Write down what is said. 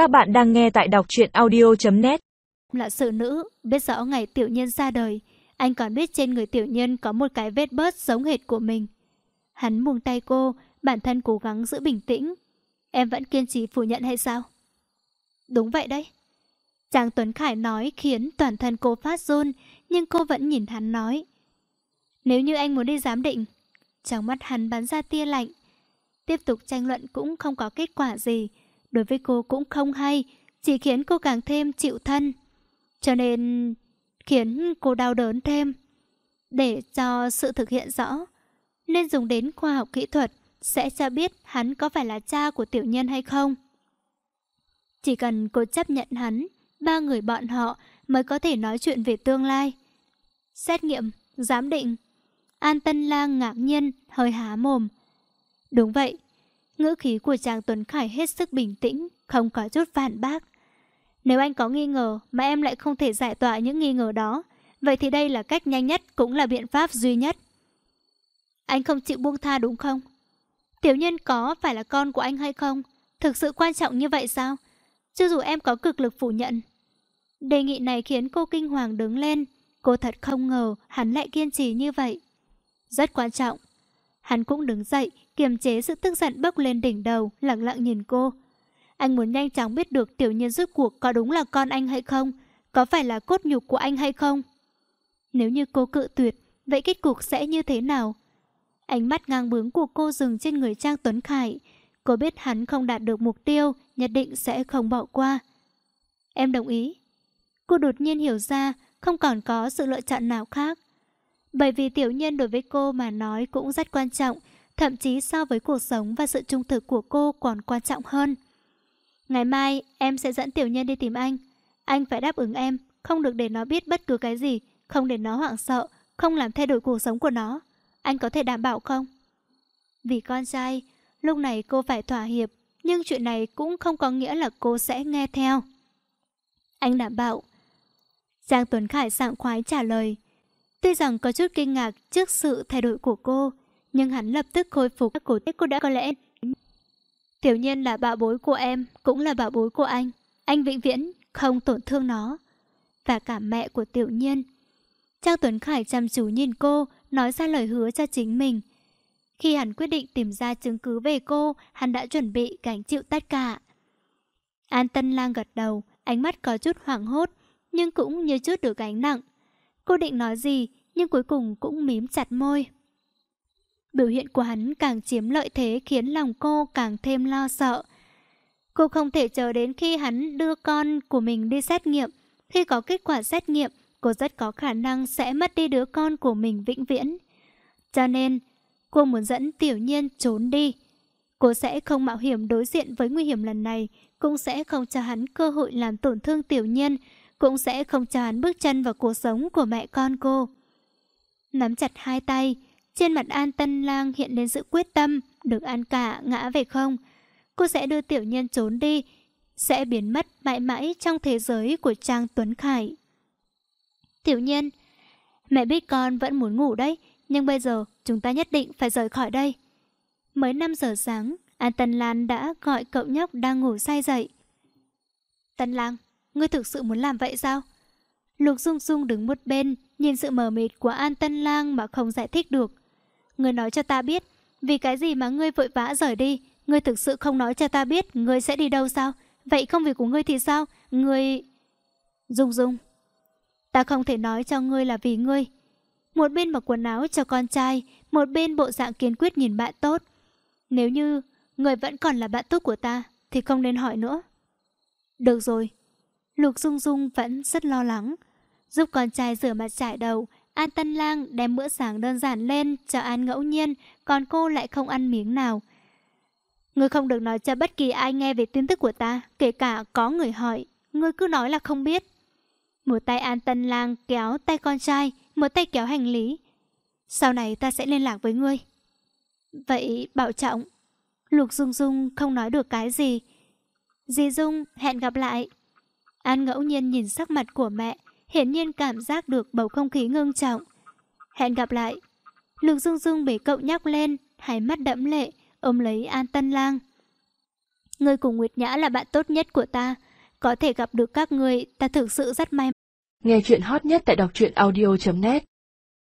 Các bạn đang nghe tại đọc truyện audio.net Là sự nữ, biết rõ ngày tiểu nhân ra đời, anh còn biết trên người tiểu nhân có một cái vết bớt giống hệt của mình. Hắn buông tay cô, bản thân cố gắng giữ bình tĩnh. Em vẫn kiên trì phủ nhận hay sao? Đúng vậy đấy. Chàng Tuấn Khải nói khiến toàn thân cô phát run, nhưng cô vẫn nhìn hắn nói. Nếu như anh muốn đi giám định, trong mắt hắn bắn ra tia lạnh. Tiếp tục tranh luận cũng không có kết quả gì, đối với cô cũng không hay, chỉ khiến cô càng thêm chịu thân. Cho nên khiến cô đau đớn thêm. Để cho sự thực hiện rõ, nên dùng đến khoa học kỹ thuật sẽ cho biết hắn có phải là cha của tiểu nhân hay không. Chỉ cần cô chấp nhận hắn, ba người bọn họ mới có thể nói chuyện về tương lai. Xét nghiệm, giám định. An Tân Lang ngạc nhiên, hơi há mồm. Đúng vậy, ngữ khí của chàng Tuấn Khải hết sức bình tĩnh, không có chút phản bác. Nếu anh có nghi ngờ mà em lại không thể giải tỏa những nghi ngờ đó, vậy thì đây là cách nhanh nhất cũng là biện pháp duy nhất. Anh không chịu buông tha đúng không? Tiểu nhân có phải là con của anh hay không? Thực sự quan trọng như vậy sao? Chứ dù em có cực lực phủ nhận. Đề nghị này khiến cô kinh hoàng đứng lên. Cô thật không ngờ hắn lại kiên trì như vậy. Rất quan trọng. Hắn cũng đứng dậy, kiềm chế sự tức giận bốc lên đỉnh đầu, lặng lặng nhìn cô. Anh muốn nhanh chóng biết được tiểu nhân rốt cuộc có đúng là con anh hay không, có phải là cốt nhục của anh hay không. Nếu như cô cự tuyệt, vậy kết cục sẽ như thế nào? Ánh mắt ngang bướng của cô dừng trên người Trang Tuấn Khải. Cô biết hắn không đạt được mục tiêu, nhất định sẽ không bỏ qua. Em đồng ý. Cô đột nhiên hiểu ra, không còn có sự lựa chọn nào khác. Bởi vì tiểu nhân đối với cô mà nói cũng rất quan trọng, thậm chí so với cuộc sống và sự trung thực của cô còn quan trọng hơn. Ngày mai em sẽ dẫn tiểu nhân đi tìm anh. Anh phải đáp ứng em, không được để nó biết bất cứ cái gì, không để nó hoảng sợ, không làm thay đổi cuộc sống của nó. Anh có thể đảm bảo không? Vì con trai, lúc này cô phải thỏa hiệp, nhưng chuyện này cũng không có nghĩa là cô sẽ nghe theo. Anh đảm bảo. Giang Tuấn Khải sảng khoái trả lời. Tuy rằng có chút kinh ngạc trước sự thay đổi của cô, nhưng hắn lập tức khôi phục các cổ tích cô đã có lẽ. Tiểu nhân là bảo bối của em, cũng là bảo bối của anh. Anh vĩnh viễn không tổn thương nó. Và cả mẹ của tiểu nhân. Trang Tuấn Khải chăm chú nhìn cô, nói ra lời hứa cho chính mình. Khi hắn quyết định tìm ra chứng cứ về cô, hắn đã chuẩn bị gánh chịu tất cả. An Tân Lang gật đầu, ánh mắt có chút hoảng hốt, nhưng cũng như chút được gánh nặng. Cô định nói gì, nhưng cuối cùng cũng mím chặt môi. Biểu hiện của hắn càng chiếm lợi thế khiến lòng cô càng thêm lo sợ. Cô không thể chờ đến khi hắn đưa con của mình đi xét nghiệm. Khi có kết quả xét nghiệm, cô rất có khả năng sẽ mất đi đứa con của mình vĩnh viễn. Cho nên, cô muốn dẫn tiểu nhiên trốn đi. Cô sẽ không mạo hiểm đối diện với nguy hiểm lần này, cũng sẽ không cho hắn cơ hội làm tổn thương tiểu nhiên, cũng sẽ không cho hắn bước chân vào cuộc sống của mẹ con cô. Nắm chặt hai tay, trên mặt An Tân Lang hiện lên sự quyết tâm, được an cả ngã về không. Cô sẽ đưa tiểu nhân trốn đi, sẽ biến mất mãi mãi trong thế giới của Trang Tuấn Khải. Tiểu nhân, mẹ biết con vẫn muốn ngủ đấy, nhưng bây giờ chúng ta nhất định phải rời khỏi đây. Mới 5 giờ sáng, An Tân Lan đã gọi cậu nhóc đang ngủ say dậy. Tân Lang, ngươi thực sự muốn làm vậy sao? Lục Dung Dung đứng một bên, nhìn sự mờ mịt của An Tân Lang mà không giải thích được. Ngươi nói cho ta biết, vì cái gì mà ngươi vội vã rời đi? Ngươi thực sự không nói cho ta biết ngươi sẽ đi đâu sao? Vậy công việc của ngươi thì sao? Ngươi... Dung Dung, ta không thể nói cho ngươi là vì ngươi. Một bên mặc quần áo cho con trai, một bên bộ dạng kiên quyết nhìn bạn tốt. Nếu như người vẫn còn là bạn tốt của ta, thì không nên hỏi nữa. Được rồi. Lục Dung Dung vẫn rất lo lắng. Giúp con trai rửa mặt trải đầu, An Tân Lang đem bữa sáng đơn giản lên cho An ngẫu nhiên, còn cô lại không ăn miếng nào. Ngươi không được nói cho bất kỳ ai nghe về tin tức của ta, kể cả có người hỏi. Ngươi cứ nói là không biết. Một tay An Tân Lang kéo tay con trai, một tay kéo hành lý. Sau này ta sẽ liên lạc với ngươi. Vậy bảo trọng. Lục Dung Dung không nói được cái gì. Dì Dung, hẹn gặp lại. An ngẫu nhiên nhìn sắc mặt của mẹ, hiển nhiên cảm giác được bầu không khí ngưng trọng. Hẹn gặp lại. Lục Dung Dung bị cậu nhắc lên, hai mắt đẫm lệ, ôm lấy An Tân Lang. Ngươi cùng Nguyệt Nhã là bạn tốt nhất của ta. Có thể gặp được các người ta thực sự rất may. Nghe chuyện hot nhất tại đọc truyện audio.net